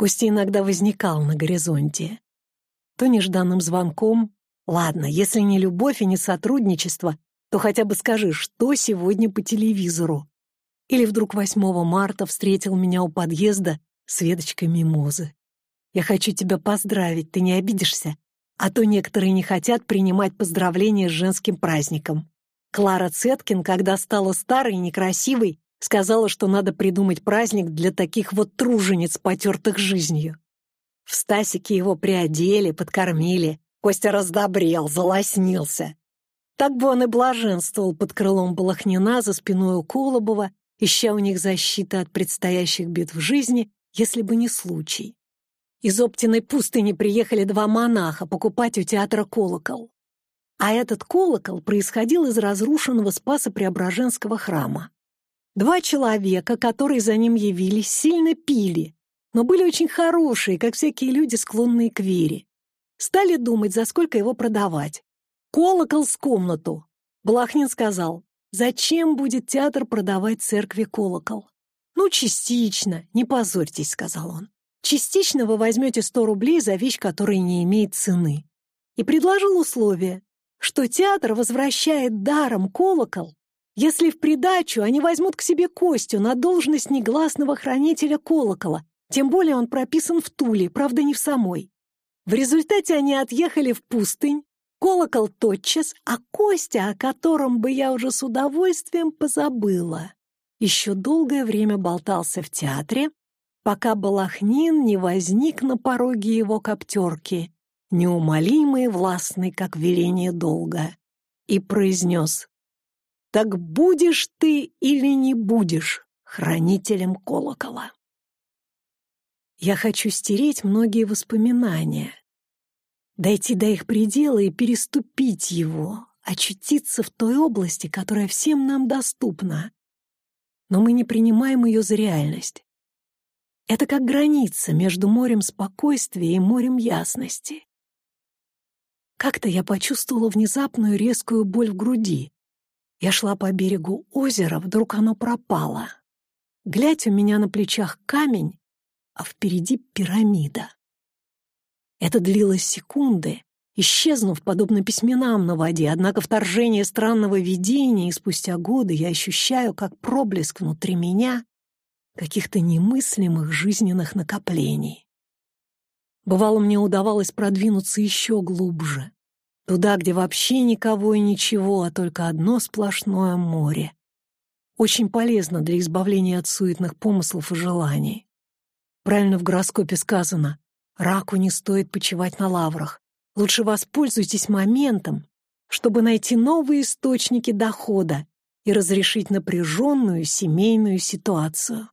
Костя иногда возникал на горизонте. То нежданным звонком. Ладно, если не любовь и не сотрудничество, то хотя бы скажи, что сегодня по телевизору. Или вдруг 8 марта встретил меня у подъезда с веточкой мимозы. Я хочу тебя поздравить, ты не обидишься? А то некоторые не хотят принимать поздравления с женским праздником. Клара Цеткин, когда стала старой и некрасивой, сказала, что надо придумать праздник для таких вот тружениц, потертых жизнью. В Стасике его приодели, подкормили. Костя раздобрел, залоснился. Так бы он и блаженствовал под крылом Балахнина за спиной у Колобова, ища у них защиты от предстоящих бед в жизни, если бы не случай. Из Оптиной пустыни приехали два монаха покупать у театра колокол. А этот колокол происходил из разрушенного Спаса-Преображенского храма. Два человека, которые за ним явились, сильно пили, но были очень хорошие, как всякие люди, склонные к вере. Стали думать, за сколько его продавать. Колокол с комнату. Блахнин сказал, зачем будет театр продавать церкви колокол? Ну, частично, не позорьтесь, сказал он. Частично вы возьмете 100 рублей за вещь, которая не имеет цены. И предложил условие, что театр возвращает даром колокол, если в придачу они возьмут к себе Костю на должность негласного хранителя колокола, тем более он прописан в Туле, правда, не в самой. В результате они отъехали в пустынь, колокол тотчас, а Костя, о котором бы я уже с удовольствием позабыла, еще долгое время болтался в театре, пока Балахнин не возник на пороге его коптерки, неумолимый и властный, как веление долга, и произнес «Так будешь ты или не будешь хранителем колокола?» Я хочу стереть многие воспоминания, дойти до их предела и переступить его, очутиться в той области, которая всем нам доступна. Но мы не принимаем ее за реальность. Это как граница между морем спокойствия и морем ясности. Как-то я почувствовала внезапную резкую боль в груди. Я шла по берегу озера, вдруг оно пропало. Глядь, у меня на плечах камень, а впереди пирамида. Это длилось секунды, исчезнув подобно письменам на воде, однако вторжение странного видения, и спустя годы я ощущаю, как проблеск внутри меня каких-то немыслимых жизненных накоплений. Бывало, мне удавалось продвинуться еще глубже, туда, где вообще никого и ничего, а только одно сплошное море. Очень полезно для избавления от суетных помыслов и желаний. Правильно в гороскопе сказано, раку не стоит почивать на лаврах. Лучше воспользуйтесь моментом, чтобы найти новые источники дохода и разрешить напряженную семейную ситуацию.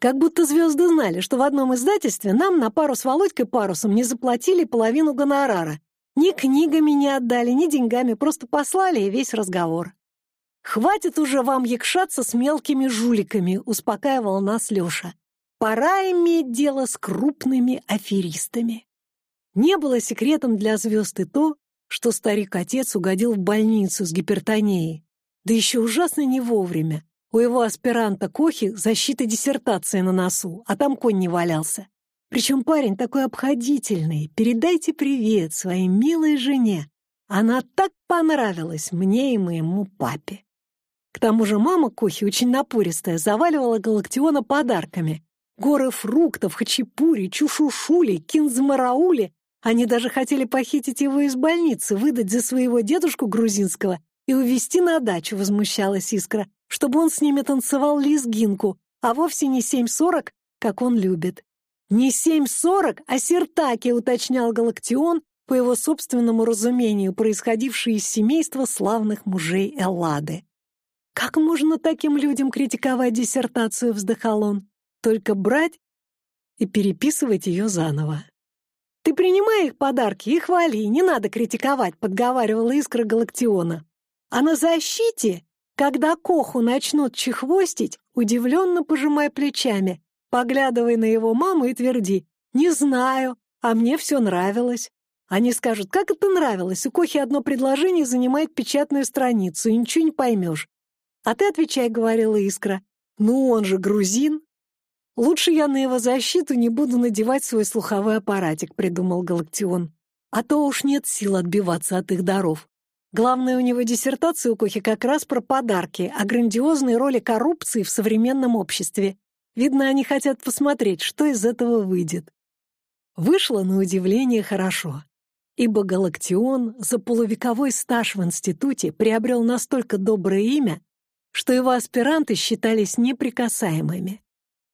Как будто звезды знали, что в одном издательстве нам на пару с Володькой парусом не заплатили половину гонорара. Ни книгами не отдали, ни деньгами, просто послали и весь разговор. «Хватит уже вам якшаться с мелкими жуликами», — успокаивал нас Леша. Пора иметь дело с крупными аферистами. Не было секретом для звезд и то, что старик-отец угодил в больницу с гипертонией. Да еще ужасно не вовремя. У его аспиранта Кохи защита диссертации на носу, а там конь не валялся. Причем парень такой обходительный. Передайте привет своей милой жене. Она так понравилась мне и моему папе. К тому же мама Кохи, очень напористая, заваливала Галактиона подарками. Горы фруктов, хачапури, чушушули, кинзмараули. Они даже хотели похитить его из больницы, выдать за своего дедушку грузинского и увезти на дачу, возмущалась Искра, чтобы он с ними танцевал лезгинку, а вовсе не семь сорок, как он любит. Не семь сорок, а сертаки, уточнял Галактион, по его собственному разумению, происходивший из семейства славных мужей Эллады. «Как можно таким людям критиковать диссертацию?» — вздыхал он только брать и переписывать ее заново. «Ты принимай их подарки и хвали, не надо критиковать», — подговаривала искра Галактиона. «А на защите, когда Коху начнут чехвостить, удивленно пожимай плечами, поглядывай на его маму и тверди «Не знаю, а мне все нравилось». Они скажут, как это нравилось, у Кохи одно предложение занимает печатную страницу, и ничего не поймешь. А ты отвечай, — говорила Искра, — ну он же грузин, «Лучше я на его защиту не буду надевать свой слуховой аппаратик», — придумал Галактион. «А то уж нет сил отбиваться от их даров. Главное, у него диссертация у Кохи как раз про подарки, о грандиозной роли коррупции в современном обществе. Видно, они хотят посмотреть, что из этого выйдет». Вышло, на удивление, хорошо ибо Галактион за полувековой стаж в институте приобрел настолько доброе имя, что его аспиранты считались неприкасаемыми.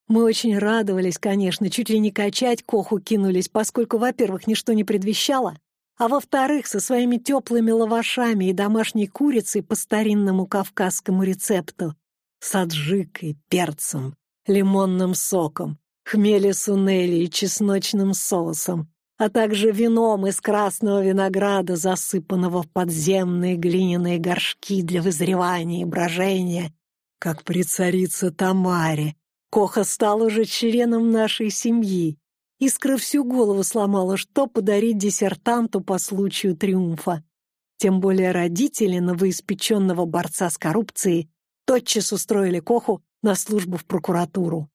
Мы очень радовались, конечно, чуть ли не качать Коху кинулись, поскольку, во-первых, ничто не предвещало, а во-вторых, со своими теплыми лавашами и домашней курицей по старинному кавказскому рецепту с аджикой, перцем, лимонным соком, хмели сунели и чесночным соусом, а также вином из красного винограда, засыпанного в подземные глиняные горшки для вызревания и брожения, как при царице Тамаре. Коха стал уже членом нашей семьи. Искра всю голову сломала, что подарить диссертанту по случаю триумфа. Тем более родители новоиспеченного борца с коррупцией тотчас устроили Коху на службу в прокуратуру.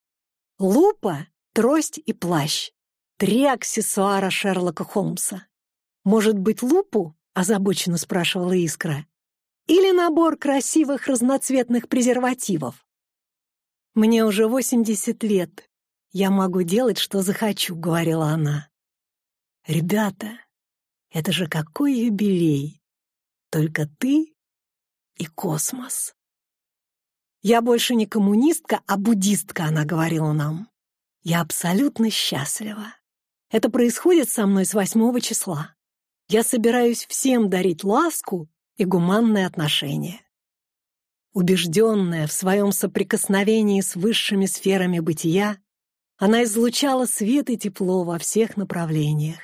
Лупа, трость и плащ Три аксессуара Шерлока Холмса. «Может быть, лупу?» — озабоченно спрашивала Искра. «Или набор красивых разноцветных презервативов?» «Мне уже восемьдесят лет. Я могу делать, что захочу», — говорила она. «Ребята, это же какой юбилей! Только ты и космос!» «Я больше не коммунистка, а буддистка», — она говорила нам. «Я абсолютно счастлива. Это происходит со мной с восьмого числа. Я собираюсь всем дарить ласку и гуманное отношение. Убежденная в своем соприкосновении с высшими сферами бытия, она излучала свет и тепло во всех направлениях.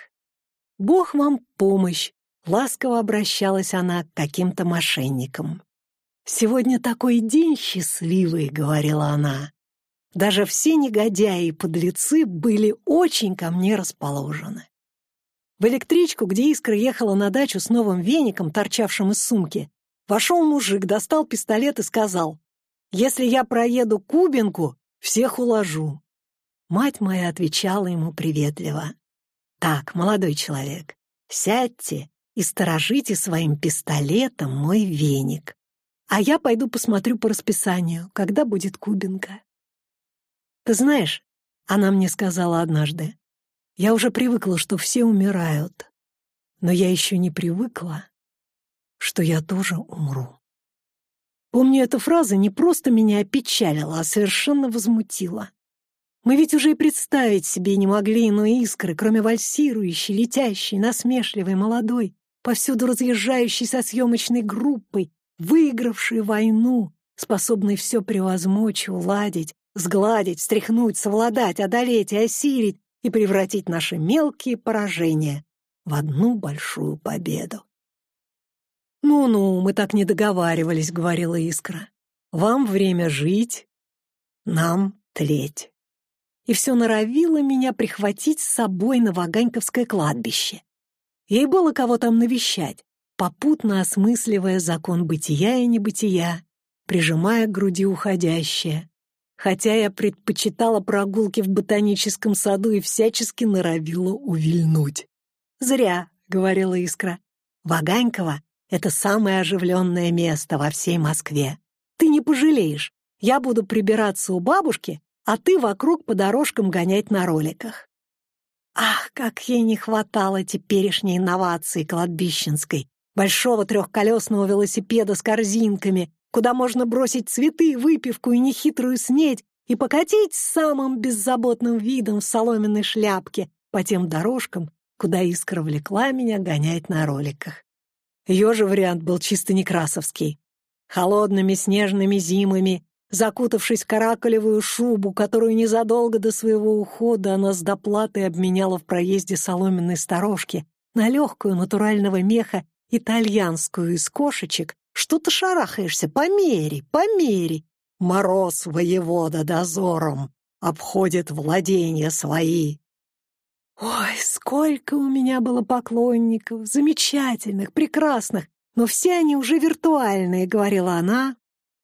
«Бог вам помощь!» — ласково обращалась она к каким-то мошенникам. «Сегодня такой день счастливый», — говорила она. Даже все негодяи и подлецы были очень ко мне расположены. В электричку, где Искра ехала на дачу с новым веником, торчавшим из сумки, вошел мужик, достал пистолет и сказал, «Если я проеду Кубинку, всех уложу». Мать моя отвечала ему приветливо, «Так, молодой человек, сядьте и сторожите своим пистолетом мой веник, а я пойду посмотрю по расписанию, когда будет Кубинка». Ты знаешь, она мне сказала однажды, я уже привыкла, что все умирают, но я еще не привыкла, что я тоже умру. Помню, эта фраза не просто меня опечалила, а совершенно возмутила. Мы ведь уже и представить себе не могли иной искры, кроме вальсирующей, летящей, насмешливой, молодой, повсюду разъезжающей со съемочной группой, выигравшей войну, способной все превозмочь, уладить, сгладить, встряхнуть, совладать, одолеть и осилить и превратить наши мелкие поражения в одну большую победу. «Ну-ну, мы так не договаривались», — говорила Искра. «Вам время жить, нам тлеть». И все норовило меня прихватить с собой на Ваганьковское кладбище. Ей было кого там навещать, попутно осмысливая закон бытия и небытия, прижимая к груди уходящее, хотя я предпочитала прогулки в ботаническом саду и всячески норовила увильнуть. «Зря», — говорила Искра. «Ваганьково — это самое оживленное место во всей Москве. Ты не пожалеешь. Я буду прибираться у бабушки, а ты вокруг по дорожкам гонять на роликах». Ах, как ей не хватало теперешней инновации кладбищенской, большого трехколесного велосипеда с корзинками, куда можно бросить цветы, выпивку и нехитрую снедь и покатить самым беззаботным видом в соломенной шляпке по тем дорожкам, куда искра влекла меня гонять на роликах. Ее же вариант был чисто некрасовский. Холодными снежными зимами, закутавшись в каракулевую шубу, которую незадолго до своего ухода она с доплатой обменяла в проезде соломенной сторожки на легкую натурального меха итальянскую из кошечек, что ты шарахаешься? Помери, помери. Мороз воевода дозором обходит владения свои. Ой, сколько у меня было поклонников, замечательных, прекрасных, но все они уже виртуальные, говорила она,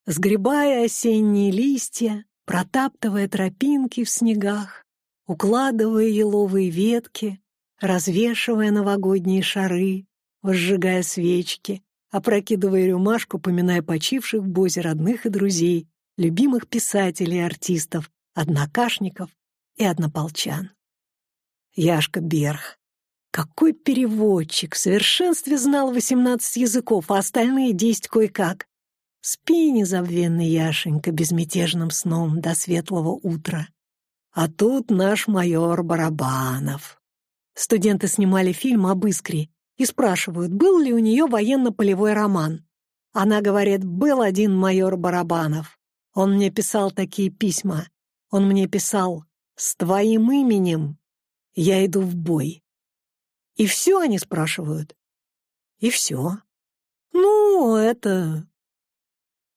сгребая осенние листья, протаптывая тропинки в снегах, укладывая еловые ветки, развешивая новогодние шары, возжигая свечки, опрокидывая рюмашку, поминая почивших в бозе родных и друзей, любимых писателей и артистов, однокашников и однополчан. Яшка Берх. Какой переводчик! В совершенстве знал восемнадцать языков, а остальные десять кое-как. Спи, незабвенный Яшенька, безмятежным сном до светлого утра. А тут наш майор Барабанов. Студенты снимали фильм об Искре и спрашивают, был ли у нее военно-полевой роман. Она говорит, был один майор Барабанов. Он мне писал такие письма. Он мне писал, с твоим именем я иду в бой. И все они спрашивают. И все. Ну, это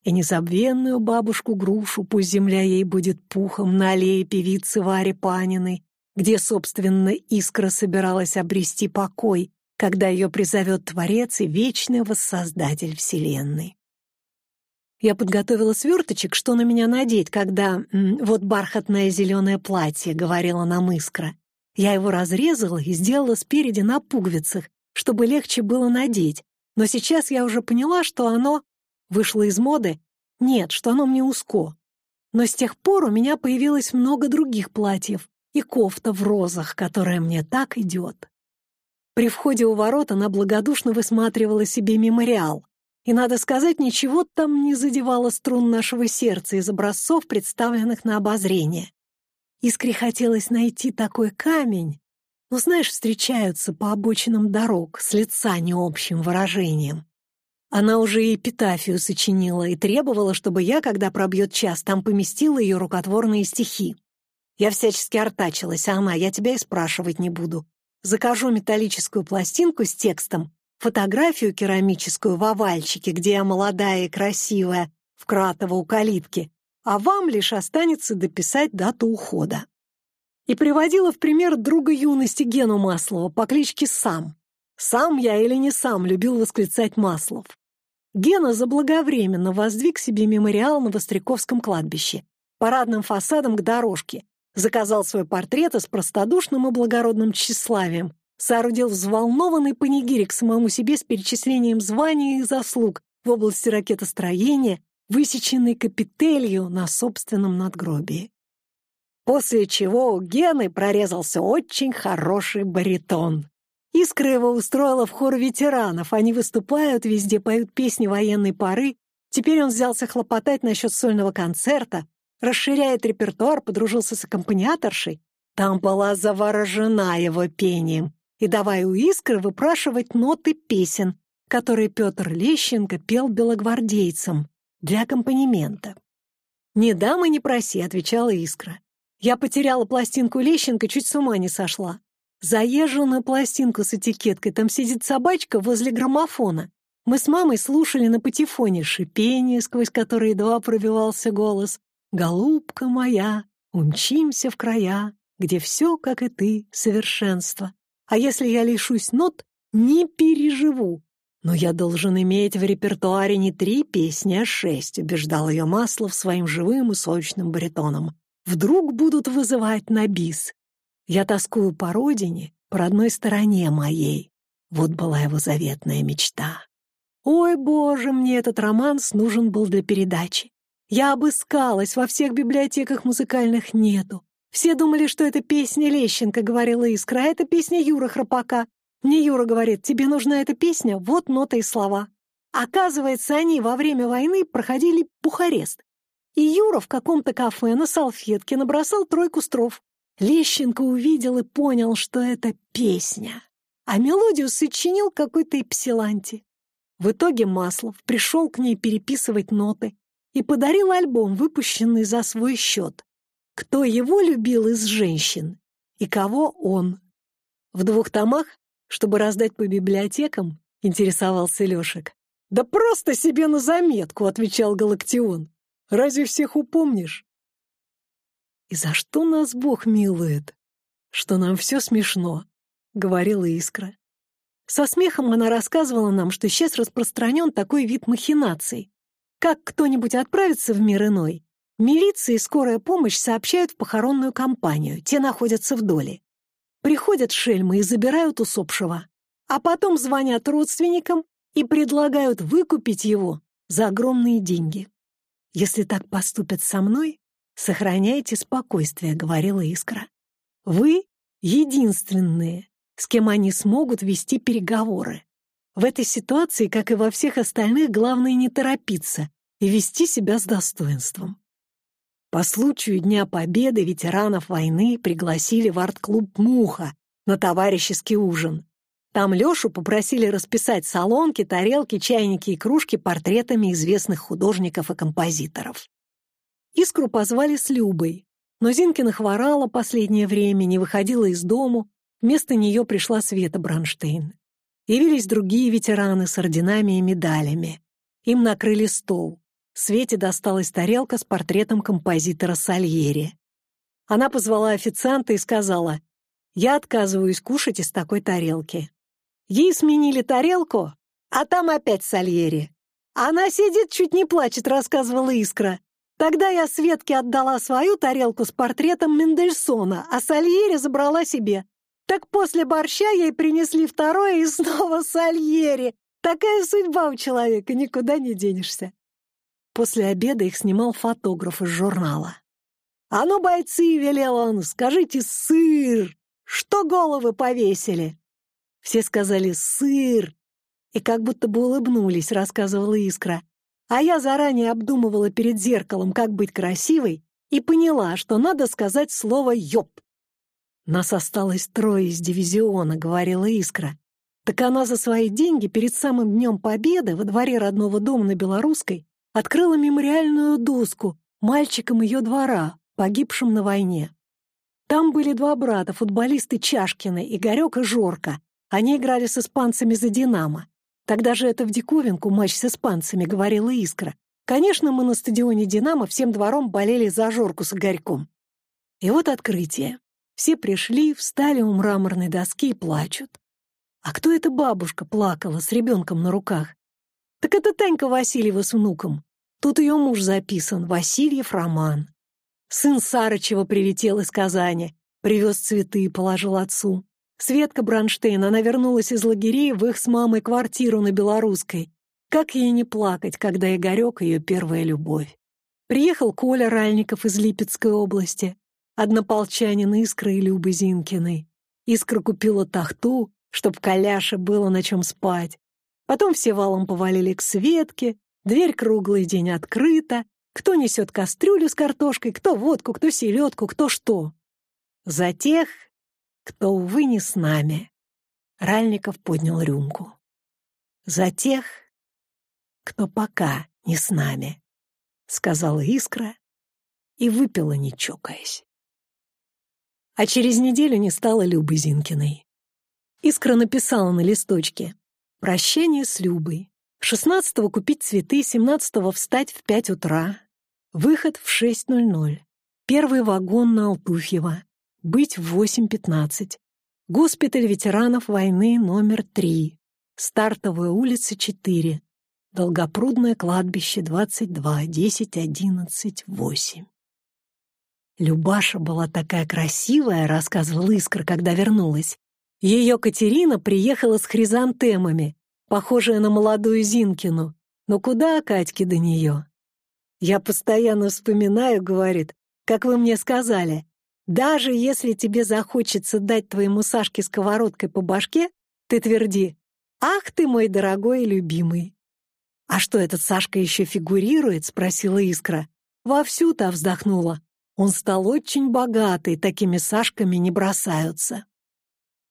и незабвенную бабушку-грушу, пусть земля ей будет пухом на аллее певицы Вари Паниной, где, собственно, искра собиралась обрести покой, когда ее призовет Творец и вечный воссоздатель Вселенной. Я подготовила сверточек, что на меня надеть, когда «вот бархатное зеленое платье», — говорила нам искра. Я его разрезала и сделала спереди на пуговицах, чтобы легче было надеть, но сейчас я уже поняла, что оно Вышло из моды? Нет, что оно мне узко. Но с тех пор у меня появилось много других платьев и кофта в розах, которая мне так идет. При входе у ворот она благодушно высматривала себе мемориал. И, надо сказать, ничего там не задевало струн нашего сердца из образцов, представленных на обозрение. Искре хотелось найти такой камень, но, знаешь, встречаются по обочинам дорог с лица необщим выражением. Она уже и эпитафию сочинила и требовала, чтобы я, когда пробьет час, там поместила ее рукотворные стихи. Я всячески артачилась, а она, я тебя и спрашивать не буду. Закажу металлическую пластинку с текстом, фотографию керамическую в овальчике, где я молодая и красивая, в Кратово у калитки, а вам лишь останется дописать дату ухода. И приводила в пример друга юности Гену Маслова по кличке Сам. «Сам я или не сам?» — любил восклицать Маслов. Гена заблаговременно воздвиг себе мемориал на Востряковском кладбище, парадным фасадом к дорожке, заказал свой портрет с простодушным и благородным тщеславием, соорудил взволнованный панигирик самому себе с перечислением званий и заслуг в области ракетостроения, высеченный капителью на собственном надгробии. После чего у Гены прорезался очень хороший баритон. Искра его устроила в хор ветеранов. Они выступают, везде поют песни военной поры. Теперь он взялся хлопотать насчет сольного концерта, расширяет репертуар, подружился с аккомпаниаторшей. Там была заворожена его пением. И давай у Искры выпрашивать ноты песен, которые Петр Лещенко пел белогвардейцам для аккомпанемента. «Не дам и не проси», — отвечала Искра. «Я потеряла пластинку Лещенко, чуть с ума не сошла. Заезжу на пластинку с этикеткой, там сидит собачка возле граммофона. Мы с мамой слушали на патефоне шипение, сквозь которое едва пробивался голос. «Голубка моя, умчимся в края, где все, как и ты, совершенство. А если я лишусь нот, не переживу. Но я должен иметь в репертуаре не три песни, а шесть», — убеждал ее Маслов своим живым и сочным баритоном. «Вдруг будут вызывать на бис. Я тоскую по родине, по родной стороне моей. Вот была его заветная мечта. Ой, боже, мне этот романс нужен был для передачи. Я обыскалась, во всех библиотеках музыкальных нету. Все думали, что это песня Лещенко, говорила Искра, а это песня Юра Храпака. Мне Юра говорит, тебе нужна эта песня, вот нота и слова. Оказывается, они во время войны проходили Бухарест. И Юра в каком-то кафе на салфетке набросал тройку строф. Лещенко увидел и понял, что это песня, а мелодию сочинил какой-то Эпсиланти. В итоге Маслов пришел к ней переписывать ноты и подарил альбом, выпущенный за свой счет. Кто его любил из женщин и кого он. В двух томах, чтобы раздать по библиотекам, интересовался Лешек. «Да просто себе на заметку», — отвечал Галактион. «Разве всех упомнишь?» И за что нас Бог милует? Что нам все смешно, — говорила Искра. Со смехом она рассказывала нам, что сейчас распространен такой вид махинаций. Как кто-нибудь отправится в мир иной, Милиция и скорая помощь сообщают в похоронную компанию, те находятся в доле. Приходят шельмы и забирают усопшего, а потом звонят родственникам и предлагают выкупить его за огромные деньги. «Если так поступят со мной, сохраняйте спокойствие», — говорила Искра. «Вы единственные, с кем они смогут вести переговоры. В этой ситуации, как и во всех остальных, главное не торопиться и вести себя с достоинством. По случаю Дня Победы ветеранов войны пригласили в арт-клуб «Муха» на товарищеский ужин. Там Лешу попросили расписать салонки, тарелки, чайники и кружки портретами известных художников и композиторов. Искру позвали с Любой, но Зинкина хворала последнее время, не выходила из дому, вместо нее пришла Света Бронштейн. Явились другие ветераны с орденами и медалями. Им накрыли стол. Свете досталась тарелка с портретом композитора Сальери. Она позвала официанта и сказала, «Я отказываюсь кушать из такой тарелки». Ей сменили тарелку, а там опять Сальери. Она сидит, чуть не плачет, рассказывала Искра. Тогда я Светке отдала свою тарелку с портретом Мендельсона, а Сальери забрала себе. Так после борща ей принесли второе и снова Сальери. Такая судьба у человека, никуда не денешься. После обеда их снимал фотограф из журнала. «А ну, бойцы!» — велел он. «Скажите сыр! Что головы повесили?» Все сказали «сыр!» и как будто бы улыбнулись, рассказывала Искра. А я заранее обдумывала перед зеркалом, как быть красивой, и поняла, что надо сказать слово «ёб». «Нас осталось трое из дивизиона», — говорила Искра. Так она за свои деньги перед самым Днем Победы во дворе родного дома на Белорусской открыла мемориальную доску мальчикам ее двора, погибшим на войне. Там были два брата, футболисты Чашкины, Игорек и Жорка, они играли с испанцами за «Динамо». Тогда же это в диковинку матч с испанцами, говорила Искра. Конечно, мы на стадионе «Динамо» всем двором болели за Жорку с Игорьком. И вот открытие. Все пришли, встали у мраморной доски и плачут. А кто эта бабушка плакала с ребенком на руках? Так это Танька Васильева с внуком. Тут ее муж записан, Васильев Роман. Сын Сарычева прилетел из Казани, привез цветы и положил отцу. Светка Бронштейн, она вернулась из лагерей в их с мамой квартиру на Белорусской. Как ей не плакать, когда Игорек — ее первая любовь? Приехал Коля Ральников из Липецкой области, однополчанин Искры и Любы Зинкиной. Искра купила тахту, чтоб Коляше было на чем спать. Потом все валом повалили к Светке, дверь круглый день открыта, кто несет кастрюлю с картошкой, кто водку, кто селедку, кто что. За тех, кто, увы, не с нами. Ральников поднял рюмку. За тех, кто пока не с нами, сказала Искра и выпила, не чокаясь. А через неделю не стало Любы Зинкиной. Искра написала на листочке «Прощание с Любой. 16-го купить цветы, 17-го встать в 5 утра. Выход в 6.00. Первый вагон на Алтуфьево быть в 8.15. Госпиталь ветеранов войны номер 3. Стартовая улица 4. Долгопрудное кладбище 22, 10, 11, 8. Любаша была такая красивая, рассказывала Искра, когда вернулась. Ее Катерина приехала с хризантемами, похожая на молодую Зинкину. Но куда Катьке до нее? Я постоянно вспоминаю, говорит, как вы мне сказали, даже если тебе захочется дать твоему Сашке сковородкой по башке, ты тверди «Ах ты мой дорогой и любимый!» «А что, этот Сашка еще фигурирует?» — спросила Искра. Вовсю-то вздохнула. Он стал очень богатый, такими Сашками не бросаются.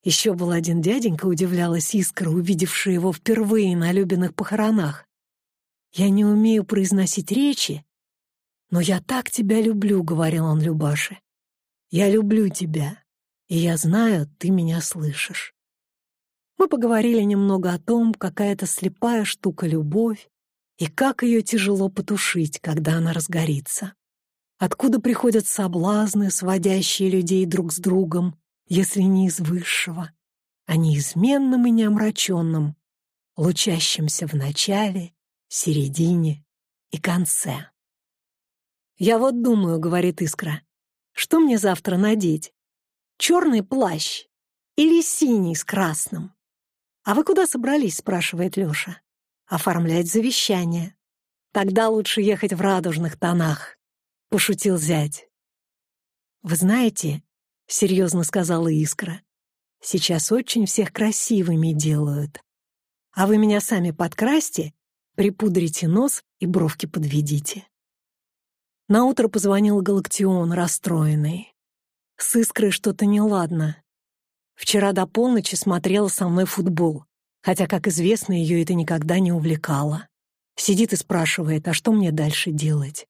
Еще был один дяденька, удивлялась Искра, увидевшая его впервые на Любиных похоронах. «Я не умею произносить речи, но я так тебя люблю», — говорил он Любаше. Я люблю тебя, и я знаю, ты меня слышишь. Мы поговорили немного о том, какая это слепая штука любовь, и как ее тяжело потушить, когда она разгорится. Откуда приходят соблазны, сводящие людей друг с другом, если не из высшего, а неизменным и неомраченным, лучащимся в начале, середине и конце. «Я вот думаю», — говорит Искра, — «что мне завтра надеть? Черный плащ или синий с красным?» «А вы куда собрались?» — спрашивает Лёша. «Оформлять завещание. Тогда лучше ехать в радужных тонах», — пошутил зять. «Вы знаете», — серьезно сказала Искра, — «сейчас очень всех красивыми делают. А вы меня сами подкрасьте, припудрите нос и бровки подведите». Наутро позвонил Галактион, расстроенный. С Искрой что-то неладно. Вчера до полночи смотрела со мной футбол, хотя, как известно, ее это никогда не увлекало. Сидит и спрашивает, а что мне дальше делать?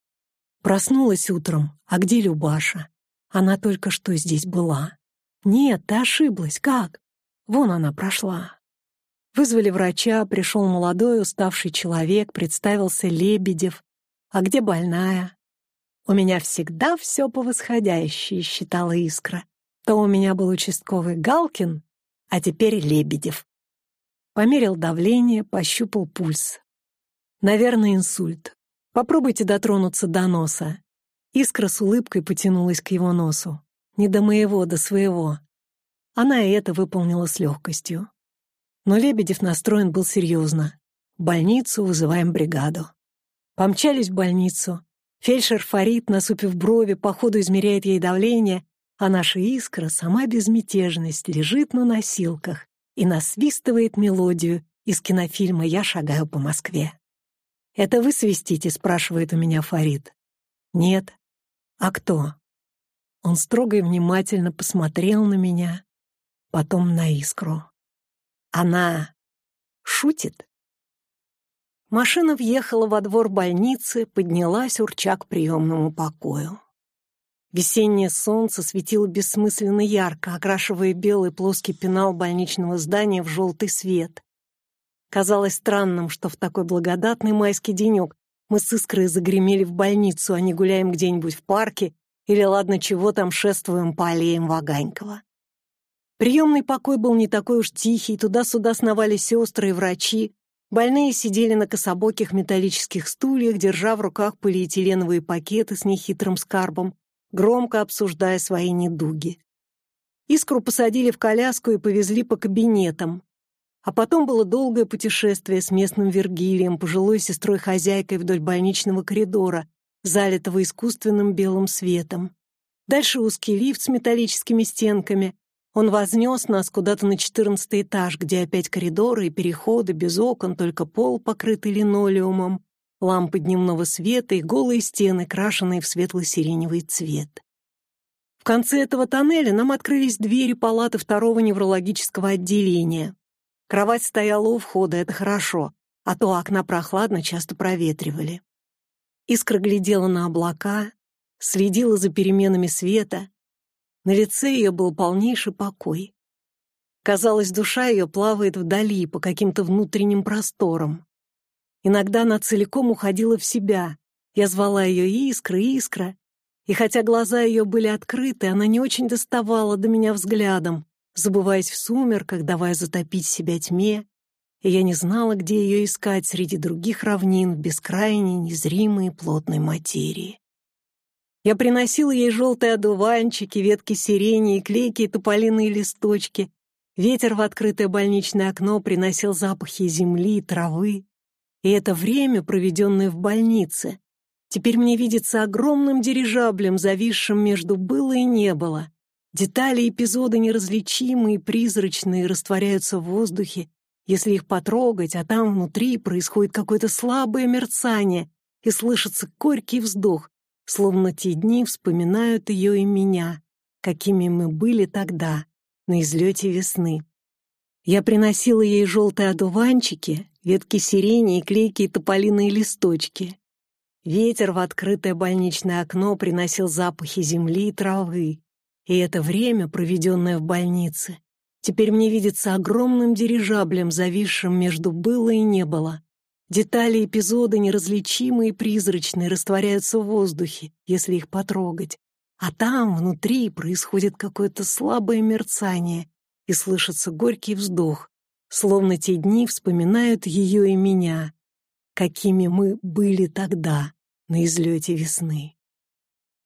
Проснулась утром, а где Любаша? Она только что здесь была. Нет, ты ошиблась, как? Вон она прошла. Вызвали врача, пришел молодой уставший человек, представился Лебедев. А где больная? У меня всегда все по восходящей, считала Искра. То у меня был участковый Галкин, а теперь Лебедев. Померил давление, пощупал пульс. Наверное, инсульт. Попробуйте дотронуться до носа. Искра с улыбкой потянулась к его носу. Не до моего, до своего. Она и это выполнила с легкостью. Но Лебедев настроен был серьезно. Больницу вызываем бригаду. Помчались в больницу. Фельдшер Фарид, насупив брови, по ходу измеряет ей давление, а наша искра, сама безмятежность, лежит на носилках и насвистывает мелодию из кинофильма «Я шагаю по Москве». «Это вы свистите?» — спрашивает у меня Фарид. «Нет». «А кто?» Он строго и внимательно посмотрел на меня, потом на искру. «Она шутит?» Машина въехала во двор больницы, поднялась, урча к приемному покою. Весеннее солнце светило бессмысленно ярко, окрашивая белый плоский пенал больничного здания в желтый свет. Казалось странным, что в такой благодатный майский денек мы с Искрой загремели в больницу, а не гуляем где-нибудь в парке или, ладно, чего там, шествуем по аллеям Ваганькова. Приемный покой был не такой уж тихий, туда-сюда сновали сестры и врачи, больные сидели на кособоких металлических стульях, держа в руках полиэтиленовые пакеты с нехитрым скарбом, громко обсуждая свои недуги. Искру посадили в коляску и повезли по кабинетам. А потом было долгое путешествие с местным Вергилием, пожилой сестрой-хозяйкой вдоль больничного коридора, залитого искусственным белым светом. Дальше узкий лифт с металлическими стенками. Он вознес нас куда-то на четырнадцатый этаж, где опять коридоры и переходы, без окон, только пол, покрытый линолеумом лампы дневного света и голые стены, крашенные в светло-сиреневый цвет. В конце этого тоннеля нам открылись двери палаты второго неврологического отделения. Кровать стояла у входа, это хорошо, а то окна прохладно часто проветривали. Искра глядела на облака, следила за переменами света. На лице ее был полнейший покой. Казалось, душа ее плавает вдали по каким-то внутренним просторам. Иногда она целиком уходила в себя. Я звала ее Искра, Искра. И хотя глаза ее были открыты, она не очень доставала до меня взглядом, забываясь в сумерках, давая затопить себя тьме. И я не знала, где ее искать среди других равнин в бескрайней, незримой плотной материи. Я приносила ей желтые одуванчики, ветки сирени и клейкие тополиные листочки. Ветер в открытое больничное окно приносил запахи земли, травы. И это время, проведенное в больнице, теперь мне видится огромным дирижаблем, зависшим между было и не было. Детали эпизода неразличимые и призрачные растворяются в воздухе, если их потрогать, а там внутри происходит какое-то слабое мерцание и слышится горький вздох, словно те дни вспоминают ее и меня, какими мы были тогда, на излете весны. Я приносила ей желтые одуванчики, ветки сирени и клейкие тополиные листочки. Ветер в открытое больничное окно приносил запахи земли и травы. И это время, проведенное в больнице, теперь мне видится огромным дирижаблем, зависшим между было и не было. Детали эпизода неразличимые и призрачные растворяются в воздухе, если их потрогать. А там, внутри, происходит какое-то слабое мерцание, и слышится горький вздох, словно те дни вспоминают ее и меня, какими мы были тогда, на излете весны.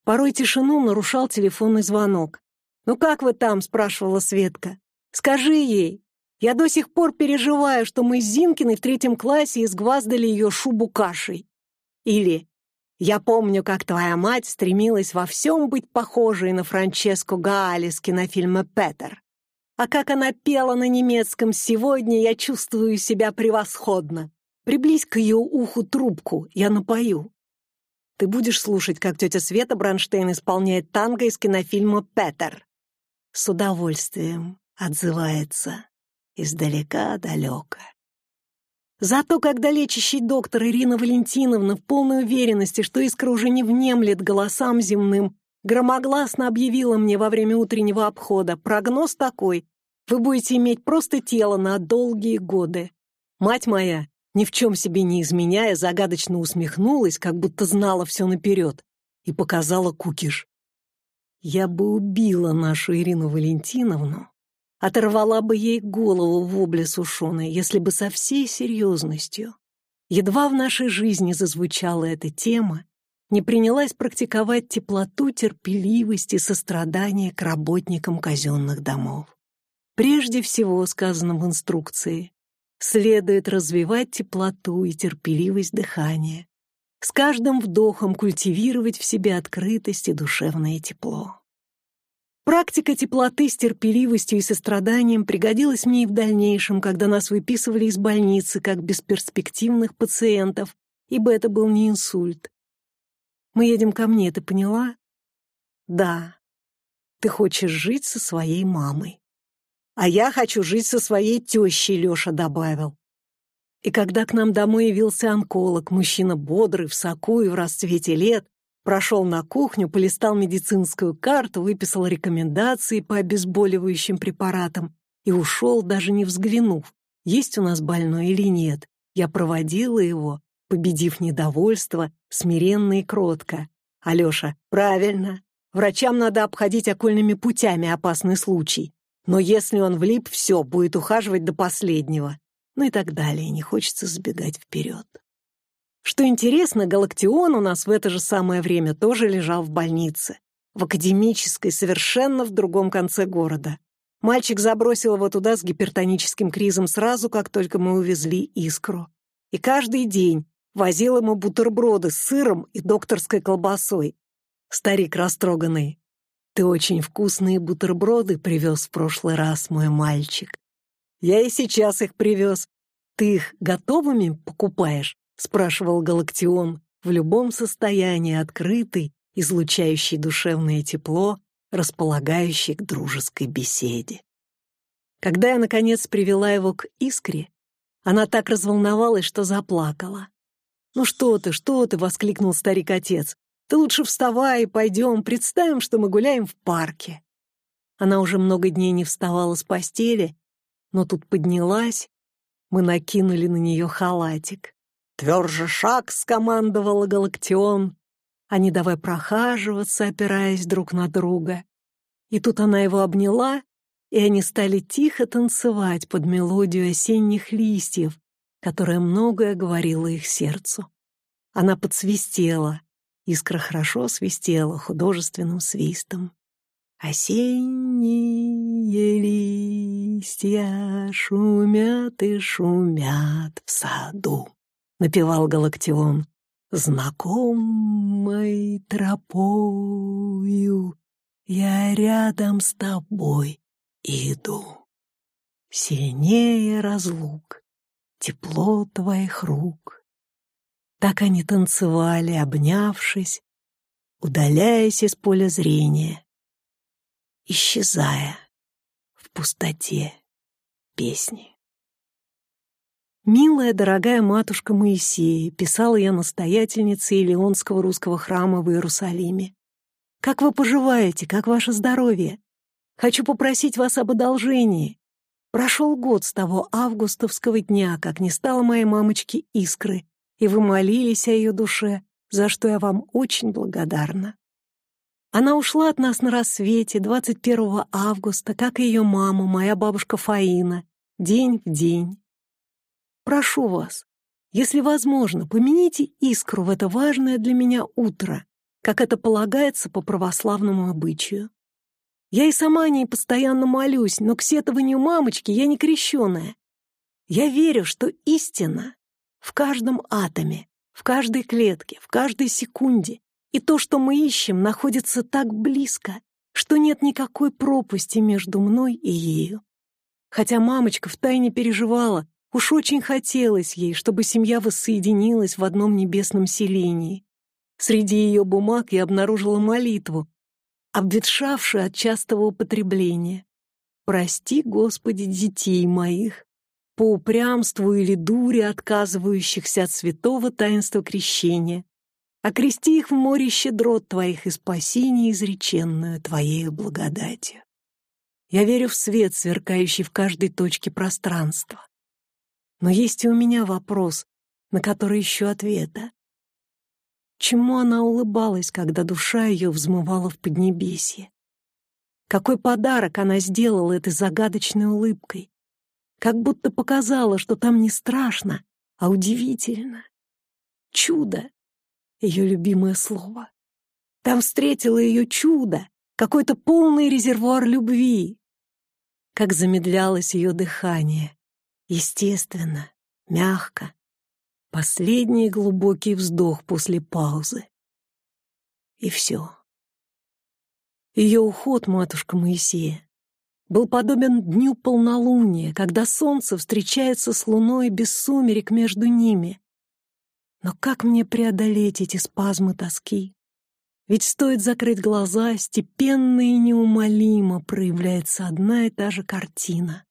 Порой тишину нарушал телефонный звонок. «Ну как вы там?» — спрашивала Светка. «Скажи ей. Я до сих пор переживаю, что мы с Зинкиной в третьем классе изгваздали ее шубу кашей». Или «Я помню, как твоя мать стремилась во всем быть похожей на Франческо Гаали с кинофильма «Петер». А как она пела на немецком сегодня, я чувствую себя превосходно. Приблизь к ее уху трубку, я напою. Ты будешь слушать, как тетя Света Бронштейн исполняет танго из кинофильма «Петер». С удовольствием отзывается издалека-далеко. Зато когда лечащий доктор Ирина Валентиновна в полной уверенности, что искра уже не внемлет голосам земным, громогласно объявила мне во время утреннего обхода, прогноз такой, вы будете иметь просто тело на долгие годы. Мать моя, ни в чем себе не изменяя, загадочно усмехнулась, как будто знала все наперед, и показала кукиш. Я бы убила нашу Ирину Валентиновну, оторвала бы ей голову в обле сушеной, если бы со всей серьезностью, едва в нашей жизни зазвучала эта тема, не принялась практиковать теплоту, терпеливость и сострадание к работникам казенных домов. Прежде всего, сказано в инструкции, следует развивать теплоту и терпеливость дыхания, с каждым вдохом культивировать в себе открытость и душевное тепло. Практика теплоты с терпеливостью и состраданием пригодилась мне и в дальнейшем, когда нас выписывали из больницы как бесперспективных пациентов, ибо это был не инсульт. Мы едем ко мне, ты поняла? Да. Ты хочешь жить со своей мамой. А я хочу жить со своей тещей, Леша добавил. И когда к нам домой явился онколог, мужчина бодрый, в соку и в расцвете лет, прошел на кухню, полистал медицинскую карту, выписал рекомендации по обезболивающим препаратам и ушел, даже не взглянув, есть у нас больной или нет. Я проводила его, победив недовольство, смиренно и кротко. Алеша, правильно. Врачам надо обходить окольными путями опасный случай. Но если он влип, все, будет ухаживать до последнего. Ну и так далее, не хочется сбегать вперед. Что интересно, Галактион у нас в это же самое время тоже лежал в больнице. В академической, совершенно в другом конце города. Мальчик забросил его туда с гипертоническим кризом сразу, как только мы увезли искру. И каждый день возил ему бутерброды с сыром и докторской колбасой. Старик растроганный. Ты очень вкусные бутерброды привез в прошлый раз, мой мальчик. Я и сейчас их привез. Ты их готовыми покупаешь? Спрашивал Галактион, в любом состоянии открытый, излучающий душевное тепло, располагающий к дружеской беседе. Когда я, наконец, привела его к искре, она так разволновалась, что заплакала. «Ну что ты, что ты!» — воскликнул старик-отец. Ты лучше вставай, пойдем, представим, что мы гуляем в парке. Она уже много дней не вставала с постели, но тут поднялась, мы накинули на нее халатик. Тверже шаг скомандовала Галактион, не давай прохаживаться, опираясь друг на друга. И тут она его обняла, и они стали тихо танцевать под мелодию осенних листьев, которая многое говорила их сердцу. Она подсвистела, Искра хорошо свистела художественным свистом. Осенние листья шумят и шумят в саду, — напевал Галактион. Знакомой тропою я рядом с тобой иду. Сильнее разлук, тепло твоих рук — так они танцевали, обнявшись, удаляясь из поля зрения, исчезая в пустоте песни. «Милая, дорогая матушка Моисея», — писала я настоятельнице Илионского русского храма в Иерусалиме. «Как вы поживаете? Как ваше здоровье? Хочу попросить вас об одолжении. Прошел год с того августовского дня, как не стало моей мамочки Искры, и вы молились о ее душе, за что я вам очень благодарна. Она ушла от нас на рассвете 21 августа, как и ее мама, моя бабушка Фаина, день в день. Прошу вас, если возможно, помяните искру в это важное для меня утро. как это полагается по православному обычаю. Я и сама о ней постоянно молюсь, но к сетованию мамочки я не крещеная. Я верю, что истина в каждом атоме, в каждой клетке, в каждой секунде, и то, что мы ищем, находится так близко, что нет никакой пропасти между мной и ею. Хотя мамочка втайне переживала, уж очень хотелось ей, чтобы семья воссоединилась в одном небесном селении. Среди ее бумаг я обнаружила молитву, обветшавшую от частого употребления. «Прости, Господи, детей моих, по упрямству или дуре отказывающихся от святого таинства крещения, окрести их в море щедрот Твоих и спасения изреченную Твоею благодатью. Я верю в свет, сверкающий в каждой точке пространства. Но есть и у меня вопрос, на который ищу ответа. Чему она улыбалась, когда душа ее взмывала в Поднебесье? Какой подарок она сделала этой загадочной улыбкой? Как будто показала, что там не страшно, а удивительно. Чудо — ее любимое слово. Там встретила ее чудо, какой-то полный резервуар любви, как замедлялось ее дыхание. Естественно, мягко. Последний глубокий вздох после паузы. И все. Ее уход, матушка Моисея, был подобен дню полнолуния, когда солнце встречается с луной без сумерек между ними. Но как мне преодолеть эти спазмы тоски? Ведь стоит закрыть глаза, степенно и неумолимо проявляется одна и та же картина.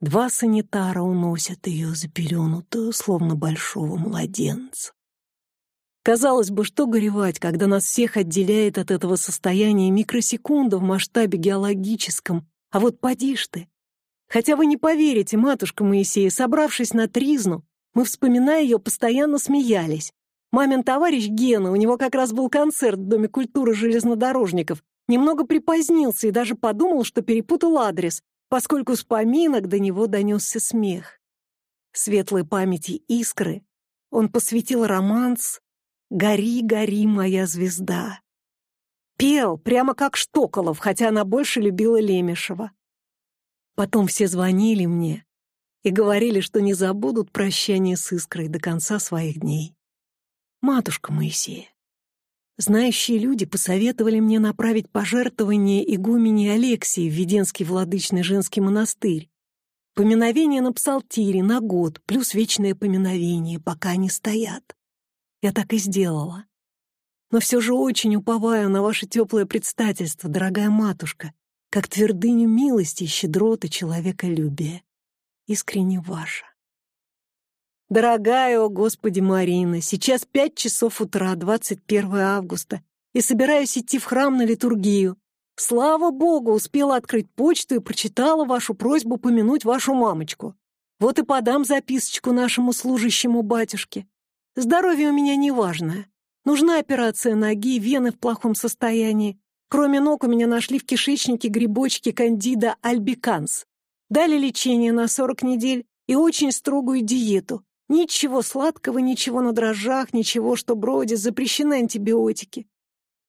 Два санитара уносят ее заперенутую, словно большого младенца. Казалось бы, что горевать, когда нас всех отделяет от этого состояния микросекунда в масштабе геологическом, а вот поди ж ты. Хотя вы не поверите, матушка Моисея, собравшись на тризну, мы, вспоминая ее, постоянно смеялись. Мамин товарищ Гена, у него как раз был концерт в Доме культуры железнодорожников, немного припозднился и даже подумал, что перепутал адрес, поскольку с поминок до него донесся смех. Светлой памяти искры он посвятил романс «Гори, гори, моя звезда». Пел, прямо как Штоколов, хотя она больше любила Лемешева. Потом все звонили мне и говорили, что не забудут прощание с искрой до конца своих дней матушка Моисея. Знающие люди посоветовали мне направить пожертвование игумене Алексии в Веденский владычный женский монастырь. Поминовение на псалтире на год, плюс вечное поминовение, пока они стоят. Я так и сделала. Но все же очень уповаю на ваше теплое предстательство, дорогая матушка, как твердыню милости, щедроты, человеколюбия. Искренне ваша. Дорогая, о Господи, Марина, сейчас пять часов утра, 21 августа, и собираюсь идти в храм на литургию. Слава Богу, успела открыть почту и прочитала вашу просьбу помянуть вашу мамочку. Вот и подам записочку нашему служащему батюшке. Здоровье у меня неважное. Нужна операция ноги, вены в плохом состоянии. Кроме ног у меня нашли в кишечнике грибочки кандида альбиканс. Дали лечение на 40 недель и очень строгую диету. Ничего сладкого, ничего на дрожжах, ничего, что бродит, запрещены антибиотики.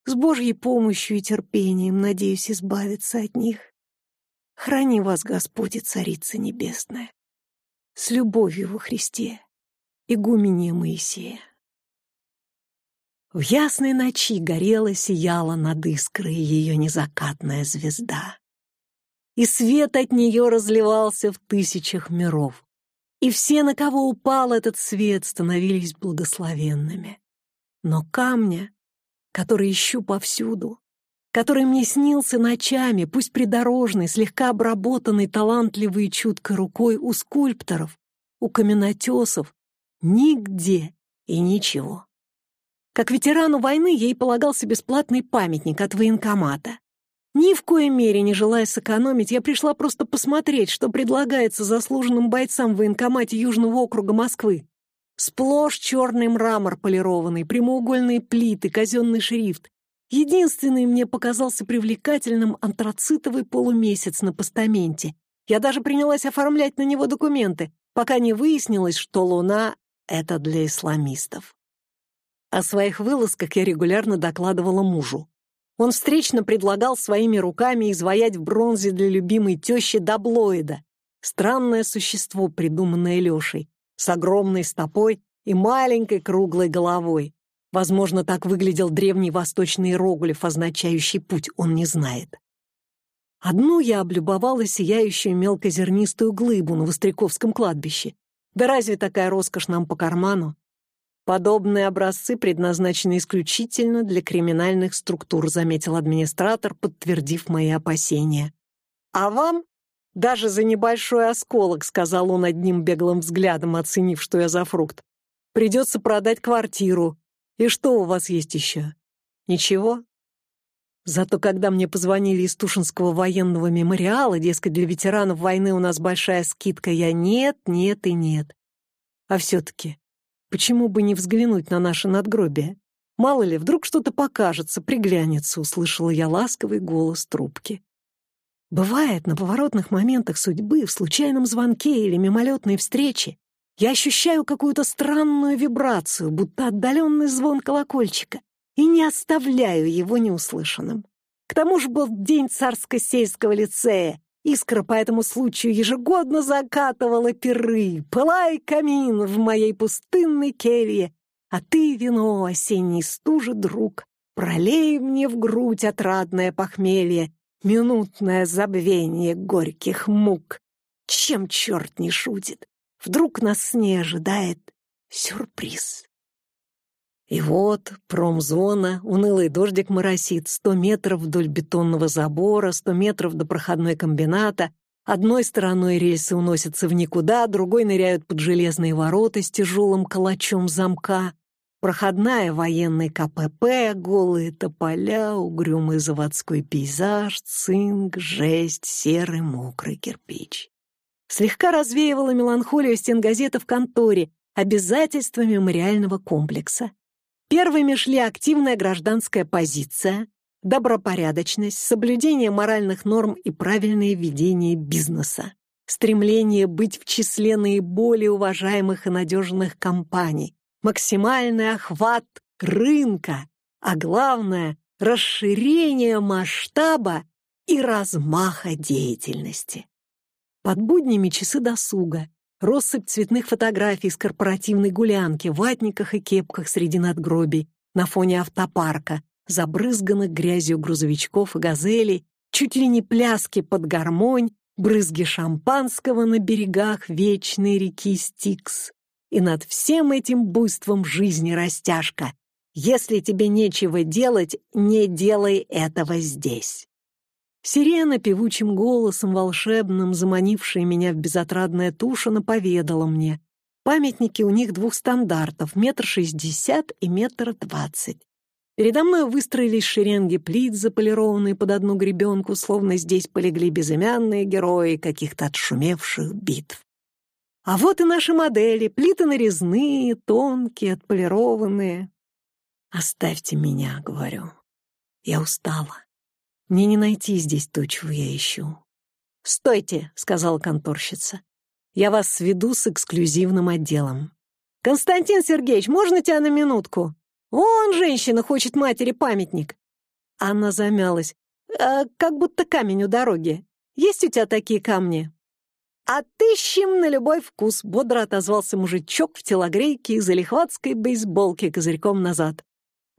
С Божьей помощью и терпением надеюсь избавиться от них. Храни вас, Господи, Царица Небесная. С любовью во Христе, игумене Моисея. В ясной ночи горела, сияла над искрой ее незакатная звезда. И свет от нее разливался в тысячах миров и все, на кого упал этот свет, становились благословенными. Но камня, который ищу повсюду, который мне снился ночами, пусть придорожный, слегка обработанный талантливой и чуткой рукой у скульпторов, у каменотесов, нигде и ничего. Как ветерану войны ей полагался бесплатный памятник от военкомата. Ни в коей мере не желая сэкономить, я пришла просто посмотреть, что предлагается заслуженным бойцам в военкомате Южного округа Москвы. Сплошь черный мрамор полированный, прямоугольные плиты, казенный шрифт. Единственный мне показался привлекательным антрацитовый полумесяц на постаменте. Я даже принялась оформлять на него документы, пока не выяснилось, что луна — это для исламистов. О своих вылазках я регулярно докладывала мужу. Он встречно предлагал своими руками изваять в бронзе для любимой тещи Даблоида, странное существо, придуманное Лешей, с огромной стопой и маленькой круглой головой. Возможно, так выглядел древний восточный иероглиф, означающий «путь», он не знает. Одну я облюбовала сияющую мелкозернистую глыбу на Востряковском кладбище. Да разве такая роскошь нам по карману? Подобные образцы предназначены исключительно для криминальных структур, заметил администратор, подтвердив мои опасения. А вам? Даже за небольшой осколок, сказал он одним беглым взглядом, оценив, что я за фрукт. Придется продать квартиру. И что у вас есть еще? Ничего? Зато когда мне позвонили из Тушинского военного мемориала, дескать, для ветеранов войны у нас большая скидка, я нет, нет и нет. А все-таки Почему бы не взглянуть на наше надгробие? Мало ли, вдруг что-то покажется, приглянется, услышала я ласковый голос трубки. Бывает, на поворотных моментах судьбы, в случайном звонке или мимолетной встрече, я ощущаю какую-то странную вибрацию, будто отдаленный звон колокольчика, и не оставляю его неуслышанным. К тому же был день царско-сельского лицея, Искра по этому случаю ежегодно закатывала пиры. Пылай камин в моей пустынной келье, а ты, вино осенней стужи, друг, пролей мне в грудь отрадное похмелье, минутное забвение горьких мук. Чем черт не шутит? Вдруг нас не ожидает сюрприз. И вот промзона, унылый дождик моросит, сто метров вдоль бетонного забора, сто метров до проходной комбината. Одной стороной рельсы уносятся в никуда, другой ныряют под железные ворота с тяжелым калачом замка. Проходная военный КПП, голые тополя, угрюмый заводской пейзаж, цинк, жесть, серый мокрый кирпич. Слегка развеивала меланхолию стенгазеты в конторе, обязательства мемориального комплекса. Первыми шли активная гражданская позиция, добропорядочность, соблюдение моральных норм и правильное ведение бизнеса, стремление быть в числе наиболее уважаемых и надежных компаний, максимальный охват рынка, а главное — расширение масштаба и размаха деятельности. Под буднями часы досуга, Россыпь цветных фотографий с корпоративной гулянки ватниках и кепках среди надгробий на фоне автопарка, забрызганных грязью грузовичков и газелей, чуть ли не пляски под гармонь, брызги шампанского на берегах вечной реки Стикс. И над всем этим буйством жизни растяжка. Если тебе нечего делать, не делай этого здесь. Сирена певучим голосом волшебным, заманившая меня в безотрадное тушино, поведала мне. Памятники у них двух стандартов — метр шестьдесят и метр двадцать. Передо мной выстроились шеренги плит, заполированные под одну гребенку, словно здесь полегли безымянные герои каких-то отшумевших битв. А вот и наши модели, плиты нарезные, тонкие, отполированные. «Оставьте меня», — говорю. Я устала. Мне не найти здесь то, чего я ищу. «Стойте», — сказала конторщица. «Я вас сведу с эксклюзивным отделом». «Константин Сергеевич, можно тебя на минутку? Вон женщина хочет матери памятник». Она замялась. «А, «Как будто камень у дороги. Есть у тебя такие камни?» «Отыщем на любой вкус», — бодро отозвался мужичок в телогрейке и залихватской бейсболке козырьком назад.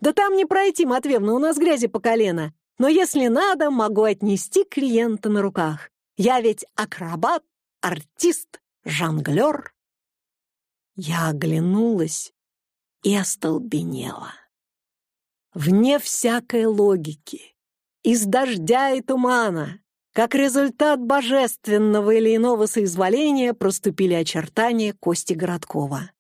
«Да там не пройти, Матвеевна, у нас грязи по колено. Но если надо, могу отнести клиента на руках. Я ведь акробат, артист, жонглер. Я оглянулась и остолбенела. Вне всякой логики, из дождя и тумана, как результат божественного или иного соизволения проступили очертания Кости Городкова.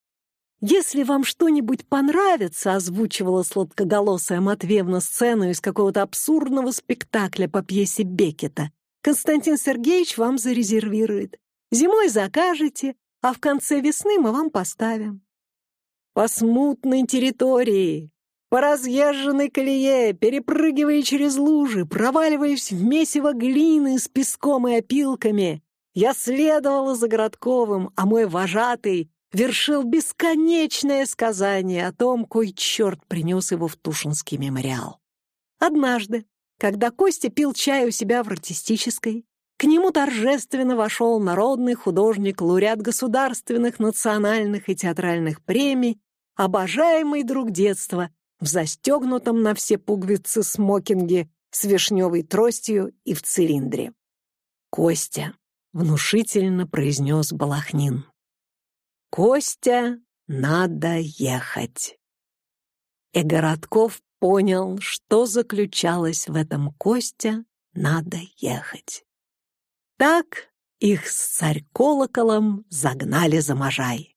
«Если вам что-нибудь понравится», — озвучивала сладкоголосая Матвеевна сцену из какого-то абсурдного спектакля по пьесе Бекета, Константин Сергеевич вам зарезервирует. Зимой закажете, а в конце весны мы вам поставим. По смутной территории, по разъезженной колее, перепрыгивая через лужи, проваливаясь в месиво глины с песком и опилками, я следовала за Городковым, а мой вожатый вершил бесконечное сказание о том, кой черт принес его в Тушинский мемориал. Однажды, когда Костя пил чай у себя в артистической, к нему торжественно вошел народный художник, лауреат государственных, национальных и театральных премий, обожаемый друг детства, в застегнутом на все пуговицы смокинге с вишневой тростью и в цилиндре. «Костя», — внушительно произнес Балахнин. «Костя, надо ехать». И Городков понял, что заключалось в этом Костя, надо ехать. Так их с царь-колоколом загнали за Можай.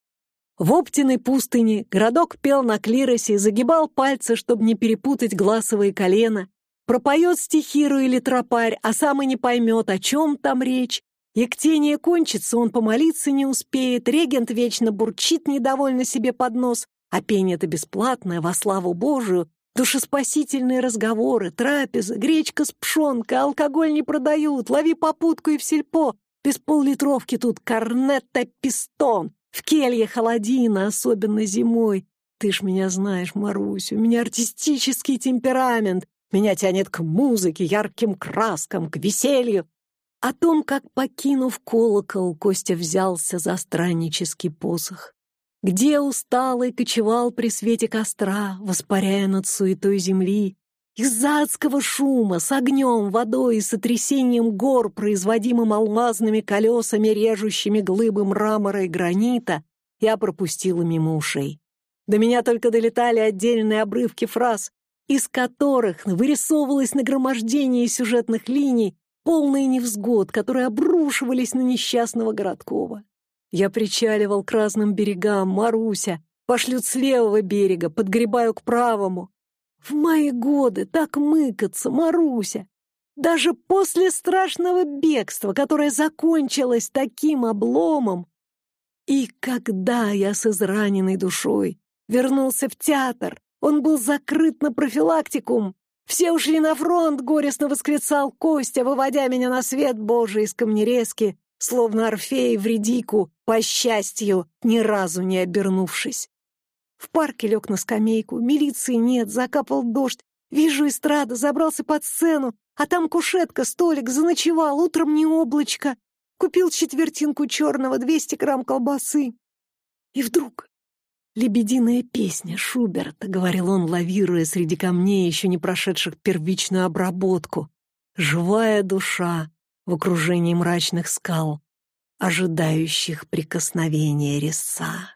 В Оптиной пустыне городок пел на клиросе и загибал пальцы, чтобы не перепутать глазовые колено, пропоет стихиру или тропарь, а сам и не поймет, о чем там речь. Ектение кончится, он помолиться не успеет, регент вечно бурчит недовольно себе под нос, а пение-то бесплатное, во славу Божию, душеспасительные разговоры, трапезы, гречка с пшенкой, алкоголь не продают, лови попутку и в сельпо, без поллитровки тут корнетто пистон, в келье холодина, особенно зимой. Ты ж меня знаешь, Марусь, у меня артистический темперамент, меня тянет к музыке, ярким краскам, к веселью. О том, как, покинув колокол, Костя взялся за страннический посох. Где усталый кочевал при свете костра, воспаряя над суетой земли, из-за адского шума, с огнем, водой и сотрясением гор, производимым алмазными колесами, режущими глыбы мрамора и гранита, я пропустила мимо ушей. До меня только долетали отдельные обрывки фраз, из которых вырисовывалось нагромождение сюжетных линий, полные невзгод, которые обрушивались на несчастного Городкова. Я причаливал к разным берегам, Маруся, пошлют с левого берега, подгребаю к правому. В мои годы так мыкаться, Маруся! Даже после страшного бегства, которое закончилось таким обломом. И когда я с израненной душой вернулся в театр, он был закрыт на профилактикум. Все ушли на фронт, горестно восклицал Костя, выводя меня на свет Божий из камнерезки, словно Орфей в редику, по счастью, ни разу не обернувшись. В парке лег на скамейку, милиции нет, закапал дождь. Вижу эстрада, забрался под сцену, а там кушетка, столик, заночевал, утром не облачко. Купил четвертинку черного, двести грамм колбасы. И вдруг «Лебединая песня Шуберта», — говорил он, лавируя среди камней, еще не прошедших первичную обработку. «Живая душа, в окружении мрачных скал, ожидающих прикосновения резца.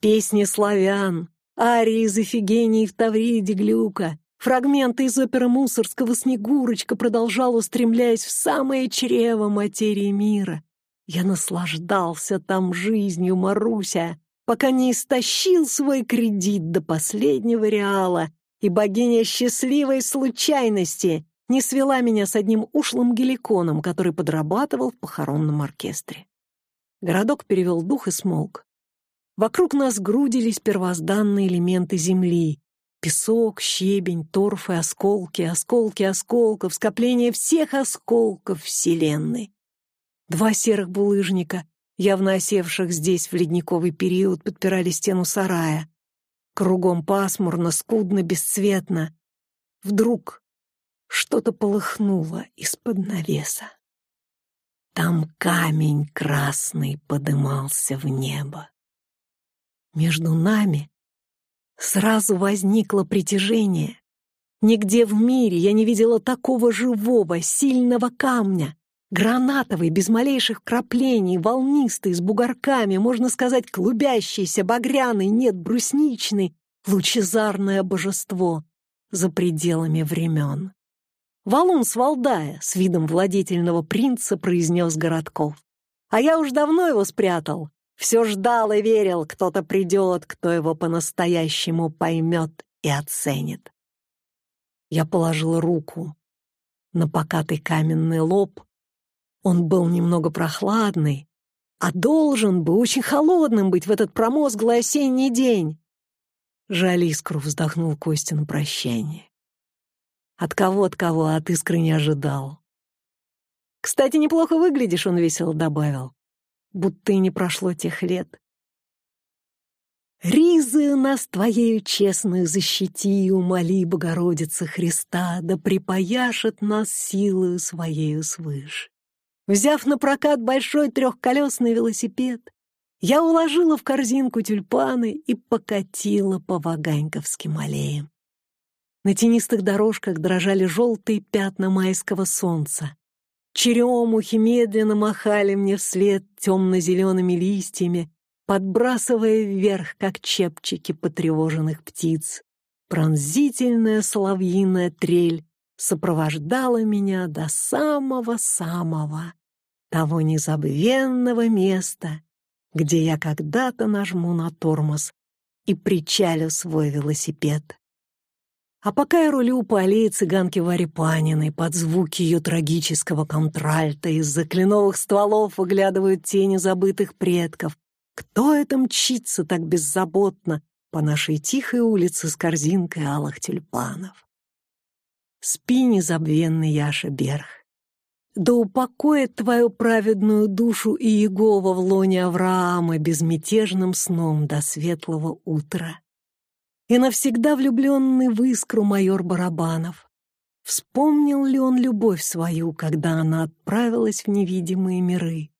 Песни славян, арии из Эфигении в Тавриде Глюка, фрагменты из оперы Мусорского «Снегурочка» продолжал, устремляясь в самое чрево материи мира. Я наслаждался там жизнью, Маруся, пока не истощил свой кредит до последнего реала, и богиня счастливой случайности не свела меня с одним ушлым геликоном, который подрабатывал в похоронном оркестре. Городок перевел дух и смолк. Вокруг нас грудились первозданные элементы земли. Песок, щебень, торф и осколки, осколки осколков, скопление всех осколков Вселенной. Два серых булыжника, явно осевших здесь в ледниковый период, подпирали стену сарая. Кругом пасмурно, скудно, бесцветно. Вдруг что-то полыхнуло из-под навеса. Там камень красный подымался в небо. Между нами сразу возникло притяжение. Нигде в мире я не видела такого живого, сильного камня. Гранатовый, без малейших краплений, волнистый, с бугорками, можно сказать, клубящийся, багряный, нет, брусничный, лучезарное божество за пределами времен. «Валун с Валдая», — с видом владетельного принца произнес Городков. «А я уж давно его спрятал. Все ждал и верил, кто-то придет, кто его по-настоящему поймет и оценит». Я положил руку на покатый каменный лоб. Он был немного прохладный, а должен бы очень холодным быть в этот промозглый осенний день. Жаль искру вздохнул Костя на прощание. От кого, от кого, от искры не ожидал. «Кстати, неплохо выглядишь», — он весело добавил. «Будто и не прошло тех лет. Ризы нас твоею честную защити, умоли, Богородица Христа, да припаяшет нас силою своею свыше. Взяв на прокат большой трехколесный велосипед, я уложила в корзинку тюльпаны и покатила по Ваганьковским аллеям. На тенистых дорожках дрожали желтые пятна майского солнца. Черемухи медленно махали мне вслед темно-зелеными листьями, подбрасывая вверх, как чепчики потревоженных птиц. Пронзительная соловьиная трель сопровождала меня до самого-самого того незабвенного места, где я когда-то нажму на тормоз и причалю свой велосипед. А пока я рулю по аллее цыганки Вари Паниной, под звуки ее трагического контральта, из-за кленовых стволов выглядывают тени забытых предков. Кто это мчится так беззаботно по нашей тихой улице с корзинкой алых тюльпанов? Спи, незабвенный Яша Берх. Да упокоит твою праведную душу и Егова в лоне Авраама безмятежным сном до светлого утра и навсегда влюбленный в искру майор Барабанов. Вспомнил ли он любовь свою, когда она отправилась в невидимые миры?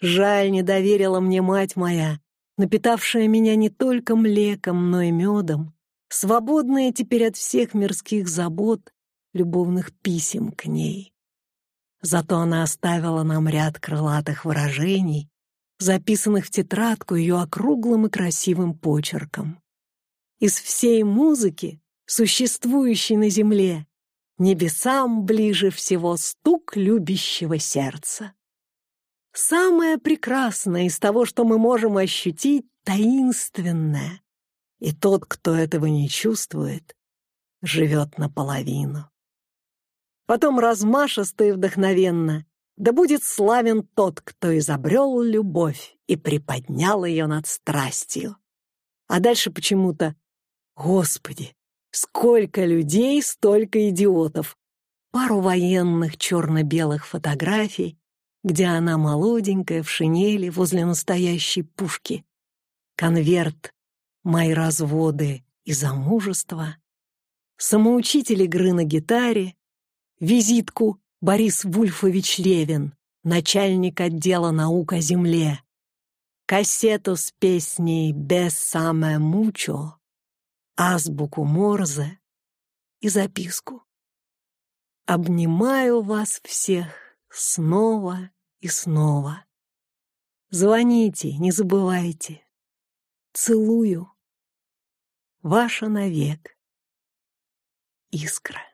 Жаль, не доверила мне мать моя, напитавшая меня не только млеком, но и медом, свободная теперь от всех мирских забот, любовных писем к ней. Зато она оставила нам ряд крылатых выражений, записанных в тетрадку ее округлым и красивым почерком. Из всей музыки, существующей на земле, небесам ближе всего стук любящего сердца. Самое прекрасное из того, что мы можем ощутить, таинственное. И тот, кто этого не чувствует, живет наполовину. Потом размашисто и вдохновенно да будет славен тот, кто изобрел любовь и приподнял ее над страстью. А дальше почему-то Господи, сколько людей, столько идиотов. Пару военных черно-белых фотографий, где она молоденькая в шинели возле настоящей пушки. Конверт «Мои разводы и замужество», самоучитель игры на гитаре, визитку Борис Вульфович Левин, начальник отдела наук о земле, кассету с песней «Без самое мучо», азбуку Морзе и записку. Обнимаю вас всех снова и снова. Звоните, не забывайте. Целую. Ваша навек. Искра.